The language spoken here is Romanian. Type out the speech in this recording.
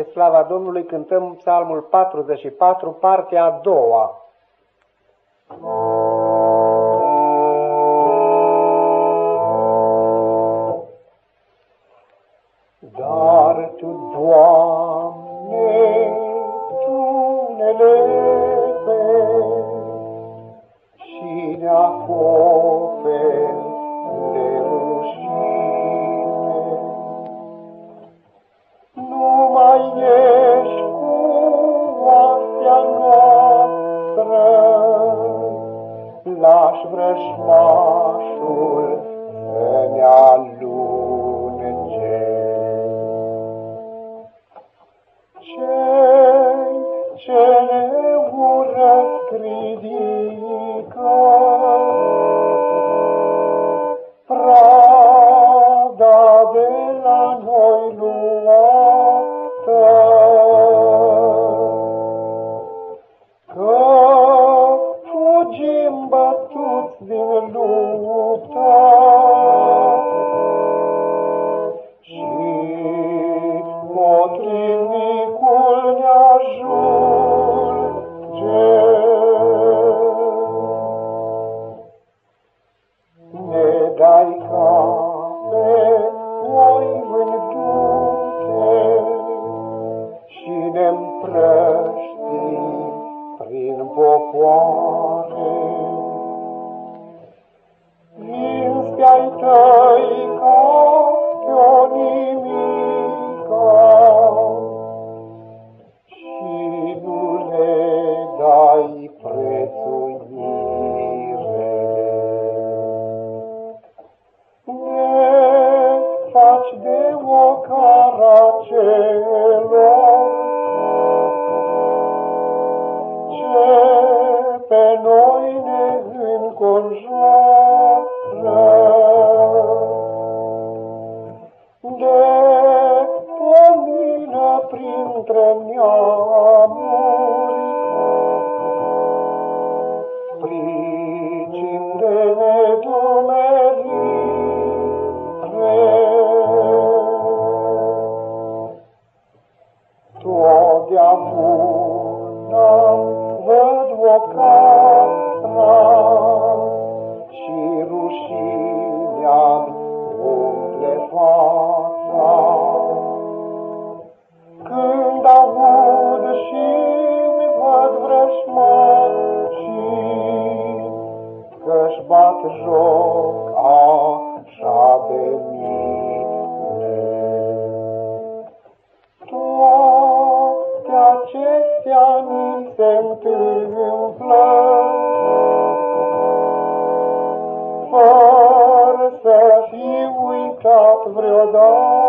Spre slava Domnului cântăm psalmul 44, partea a doua. Dar Tu, Doamne, Tu ne și lași vrăjmașul să ne alunece. Cei ce din luptă și potrivnicul ne ajunge. Ne dai cale noi vândute și ne împrăști prin popoare. Ai tăi ca pe o nimica și nu le dai prețuire. Ne faci de o cara celor ce pe noi ne înconjoară. dentro mi amor Pricindele tu merire Tu odia bunam văd o cară joc așa de mine. Toate acestea mi se întâmplă, fără să fi uitat vreodată.